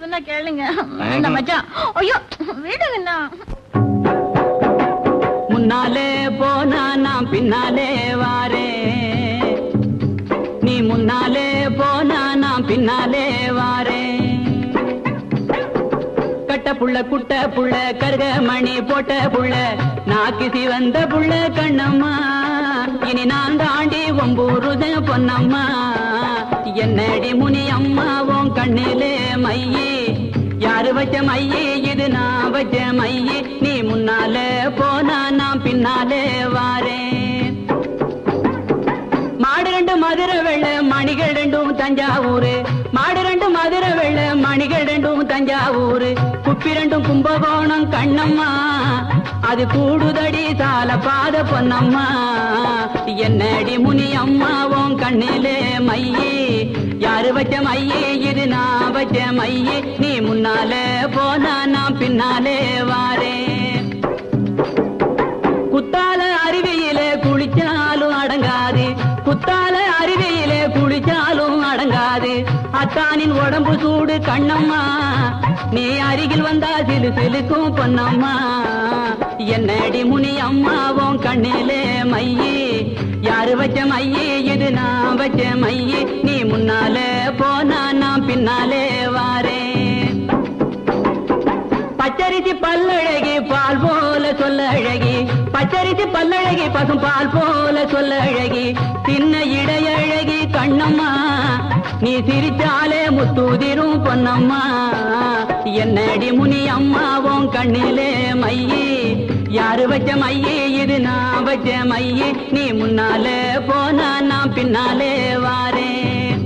சொன்னா கேளுங்க. இந்த மச்சான். ஐயோ விடுங்கண்ணா முன்னாலே போனா நான் பின்னாலே வாரேன் நீ முன்னாலே போனா நான் பின்னாலே வாரேன் கட்ட புள்ள குட்ட புள்ள கருக மணி போட்ட புள்ள நாக்கிசி வந்த புள்ள கண்ணம்மா. இனி நான் தாண்டி ஒம்பூருத பொன்னம்மா. என்னடி முனி அம்மாவும் கண்ணிலே மையே. யாரு ஐயே இது நான் ஐயே நீ முன்னாலே போனா நான் பின்னாலே வாரேன். மாடு ரெண்டு மதுரை வெள்ள மணிகள் ரெண்டும் தஞ்சாவூரு. மாடு ரெண்டு மதுரை வெள்ள மணிகள் ரெண்டும் தஞ்சாவூரு. குப்பி ரெண்டும் கும்பகோணம் கண்ணம்மா. அது கூடுதடி தால பாத பொன்னம்மா. என்னடி முனி அம்மாவும் கண்ணிலே மையே. யாரு வச்ச மையே இது நான் வச்ச நீ முன்னாலே போனா நான் பின்னாலே வாரே. குத்தால அருவியிலே குளிச்சாலும் அடங்காது. குத்தால அருவியிலே குளிச்சாலும் அடங்காது. அத்தானின் உடம்பு சூடு கண்ணம்மா. நீ அருகில் வந்தா சிலு சிலுக்கும் பொன்னம்மா. என்னடி முனி அம்மாவும் கண்ணிலே மையே. யாரு வச்ச மையே இது நான் வச்ச மையே. நீ முன்னாலே போனா நான் பின்னாலே பல்லழகி பால் போல சொல்ல அழகி பச்சரிசி பல்லழகி பசும் பால் போல சொல்ல அழகி சின்ன இடையழகி கண்ணம்மா நீ சிரிச்சாலே முத்தூதிரும் பொன்னம்மா. என்னடி முனி அம்மாவும் கண்ணிலே மையே. யாரு வச்ச மையே இது நான் வச்ச மையே. நீ முன்னாலே போனா நான் பின்னாலே வாரேன்.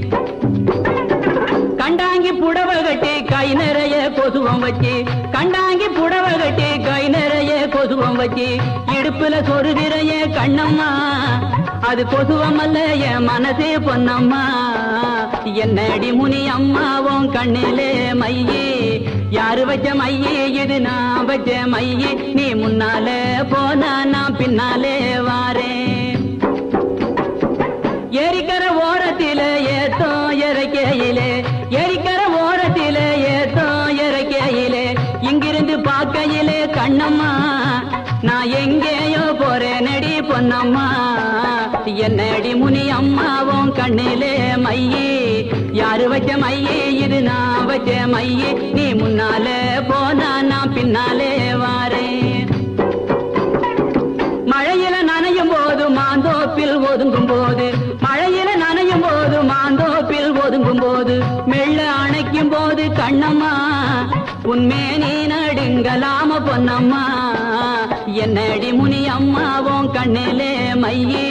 கண்டாங்கி புடவை கட்டி கை நிறைய கொசுவம் வச்சு. கண்டாங்கி புடவ கட்டி கை நிறைய கொசுவம் வச்சு இடுப்புல சொருகிறைய கண்ணம்மா. அது கொசுவம் அல்ல என் மனசே பொன்னம்மா. என்னடி முனி அம்மாவும் கண்ணிலே மையே. யாரு வச்ச மையே இது நான் வச்ச மையே. நீ முன்னாலே போனா நான் பின்னாலே கண்ணம்மா நான் எங்கேயோ போறேன் நடி பொன்னம்மா. என்னடி முனி அம்மாவும் கண்ணிலே மையே. யாரு வச்ச மையே இது நான் வச்ச மையே. நீ முன்னாலே போனா நான் பின்னாலே வாரேன். மழையில நனையும் போது மாந்தோப்பில் ஒதுங்கும் போது ஒதுங்கும் போது மெல்ல அணைக்கும் போது கண்ணம்மா உன்மே நீ நடுங்கலாம பொன்னம்மா என்னடி முனி அம்மாவும் கண்ணிலே மையே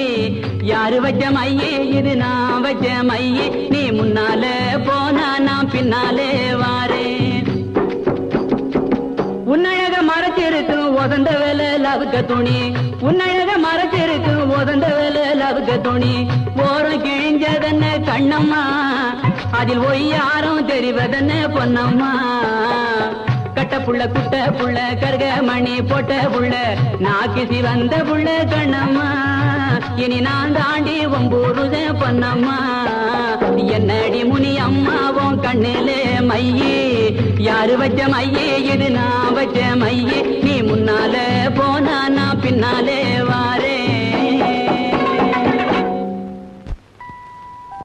யாரு வச்ச மையே இது நான் வச்ச மையே நீ முன்னாலே போனா நான் பின்னாலே வாரேன். உன்னழக மறைச்சிருக்கு உதந்த வேலை லவுக்க துணி உன்னழக மறைச்சிருக்கு உதந்த வேலை லவுக்க துணி ஓரம் கிழிஞ்சதென்ன கண்ணம்மா அதில் ஒய்யாரம் தெரிவதென்ன பொன்னம்மா? கட்ட புள்ள குட்ட புள்ள கருக மணி போட்ட புள்ள நாக்கிசி வந்த புள்ள கண்ணம்மா. இனி நான் தாண்டி ஒம்பூருத பொன்னம்மா. என்னடி முனி அம்மாவும் கண்ணிலே மையே. யாரு வச்ச மையே? இது நான் வச்ச மையே? நீ முன்னாலே போனா நான் பின்னாலே